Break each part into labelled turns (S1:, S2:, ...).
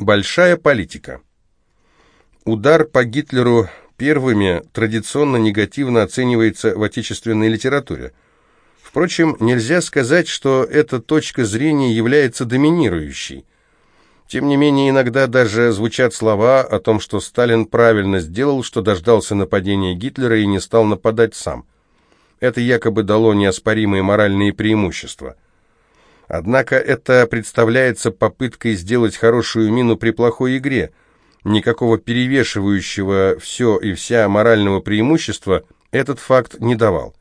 S1: Большая политика. Удар по Гитлеру первыми традиционно негативно оценивается в отечественной литературе. Впрочем, нельзя сказать, что эта точка зрения является доминирующей. Тем не менее, иногда даже звучат слова о том, что Сталин правильно сделал, что дождался нападения Гитлера и не стал нападать сам. Это якобы дало неоспоримые моральные преимущества. Однако это представляется попыткой сделать хорошую мину при плохой игре. Никакого перевешивающего все и вся морального преимущества этот факт не давал.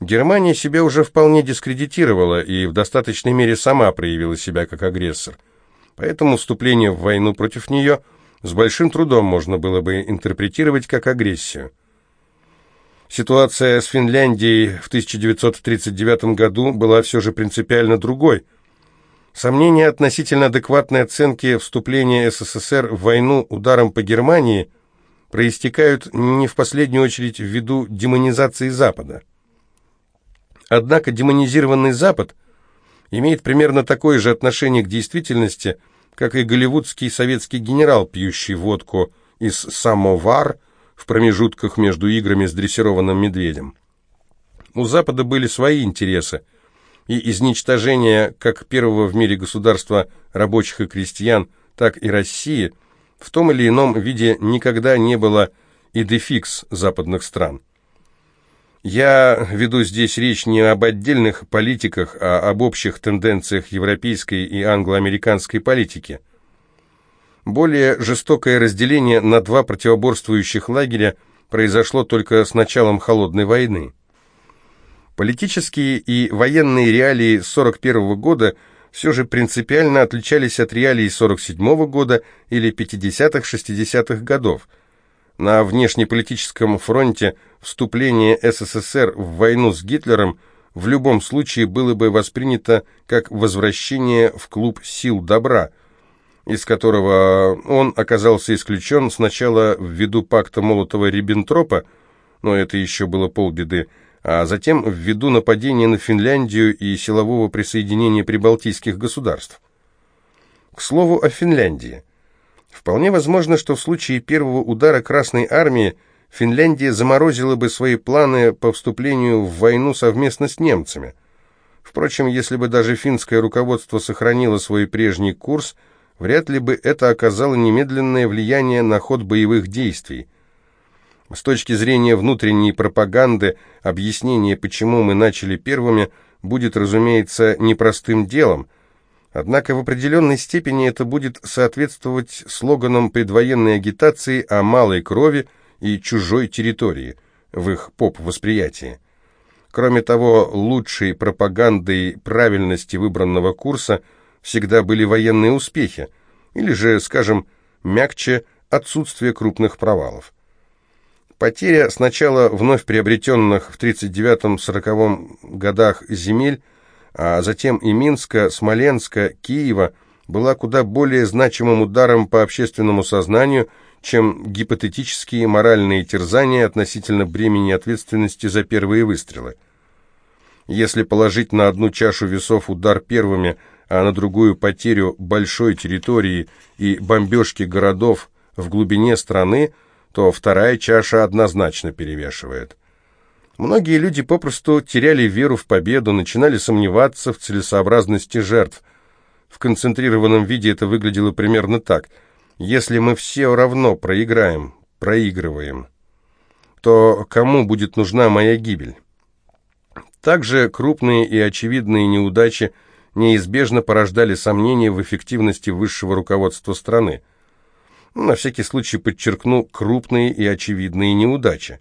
S1: Германия себя уже вполне дискредитировала и в достаточной мере сама проявила себя как агрессор – Поэтому вступление в войну против нее с большим трудом можно было бы интерпретировать как агрессию. Ситуация с Финляндией в 1939 году была все же принципиально другой. Сомнения относительно адекватной оценки вступления СССР в войну ударом по Германии проистекают не в последнюю очередь ввиду демонизации Запада. Однако демонизированный Запад – имеет примерно такое же отношение к действительности, как и голливудский советский генерал, пьющий водку из самовар в промежутках между играми с дрессированным медведем. У Запада были свои интересы, и изничтожение как первого в мире государства рабочих и крестьян, так и России в том или ином виде никогда не было идефикс западных стран. Я веду здесь речь не об отдельных политиках, а об общих тенденциях европейской и англо-американской политики. Более жестокое разделение на два противоборствующих лагеря произошло только с началом Холодной войны. Политические и военные реалии 1941 года все же принципиально отличались от реалий 1947 года или 50-60-х годов – на внешнеполитическом фронте вступление СССР в войну с Гитлером в любом случае было бы воспринято как возвращение в клуб сил добра, из которого он оказался исключен сначала ввиду пакта Молотова-Риббентропа, но это еще было полбеды, а затем ввиду нападения на Финляндию и силового присоединения прибалтийских государств. К слову о Финляндии – Вполне возможно, что в случае первого удара Красной Армии Финляндия заморозила бы свои планы по вступлению в войну совместно с немцами. Впрочем, если бы даже финское руководство сохранило свой прежний курс, вряд ли бы это оказало немедленное влияние на ход боевых действий. С точки зрения внутренней пропаганды, объяснение, почему мы начали первыми, будет, разумеется, непростым делом – Однако в определенной степени это будет соответствовать слоганам предвоенной агитации о малой крови и чужой территории в их поп-восприятии. Кроме того, лучшей пропагандой правильности выбранного курса всегда были военные успехи, или же, скажем, мягче, отсутствие крупных провалов. Потеря сначала вновь приобретенных в 1939-1940 годах земель а затем и Минска, Смоленска, Киева была куда более значимым ударом по общественному сознанию, чем гипотетические моральные терзания относительно бремени ответственности за первые выстрелы. Если положить на одну чашу весов удар первыми, а на другую потерю большой территории и бомбежки городов в глубине страны, то вторая чаша однозначно перевешивает. Многие люди попросту теряли веру в победу, начинали сомневаться в целесообразности жертв. В концентрированном виде это выглядело примерно так. Если мы все равно проиграем, проигрываем, то кому будет нужна моя гибель? Также крупные и очевидные неудачи неизбежно порождали сомнения в эффективности высшего руководства страны. На всякий случай подчеркну крупные и очевидные неудачи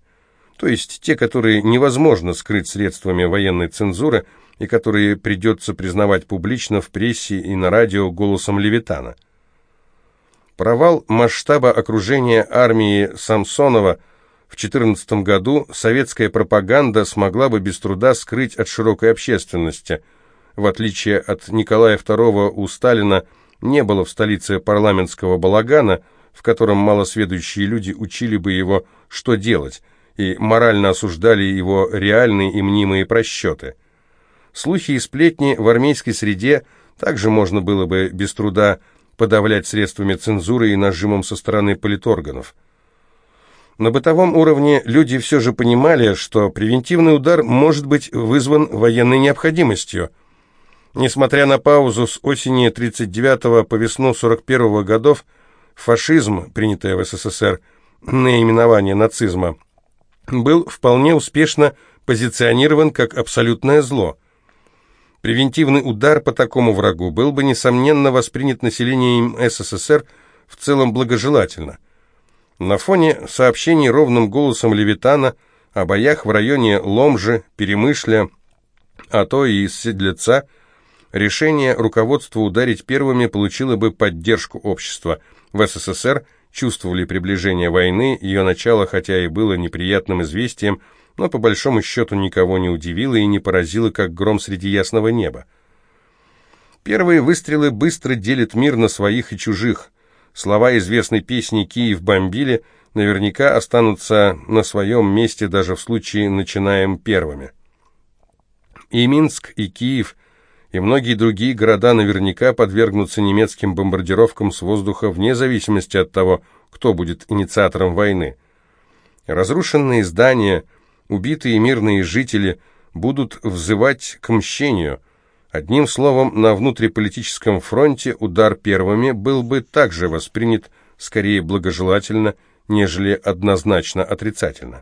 S1: то есть те, которые невозможно скрыть средствами военной цензуры и которые придется признавать публично в прессе и на радио голосом Левитана. Провал масштаба окружения армии Самсонова в 14 году советская пропаганда смогла бы без труда скрыть от широкой общественности. В отличие от Николая II у Сталина не было в столице парламентского балагана, в котором малосведущие люди учили бы его, что делать – и морально осуждали его реальные и мнимые просчеты. Слухи и сплетни в армейской среде также можно было бы без труда подавлять средствами цензуры и нажимом со стороны политорганов. На бытовом уровне люди все же понимали, что превентивный удар может быть вызван военной необходимостью. Несмотря на паузу с осени 39 по весну 41 годов, фашизм, принятое в СССР наименование нацизма, был вполне успешно позиционирован как абсолютное зло. Превентивный удар по такому врагу был бы, несомненно, воспринят населением СССР в целом благожелательно. На фоне сообщений ровным голосом Левитана о боях в районе Ломжи, Перемышля, а то и Седлеца, решение руководства ударить первыми получило бы поддержку общества. В СССР чувствовали приближение войны, ее начало, хотя и было неприятным известием, но по большому счету никого не удивило и не поразило, как гром среди ясного неба. Первые выстрелы быстро делят мир на своих и чужих. Слова известной песни «Киев бомбили» наверняка останутся на своем месте даже в случае «начинаем первыми». И Минск, и Киев, и многие другие города наверняка подвергнутся немецким бомбардировкам с воздуха вне зависимости от того, кто будет инициатором войны. Разрушенные здания, убитые мирные жители будут взывать к мщению – Одним словом, на внутриполитическом фронте удар первыми был бы также воспринят скорее благожелательно, нежели однозначно отрицательно.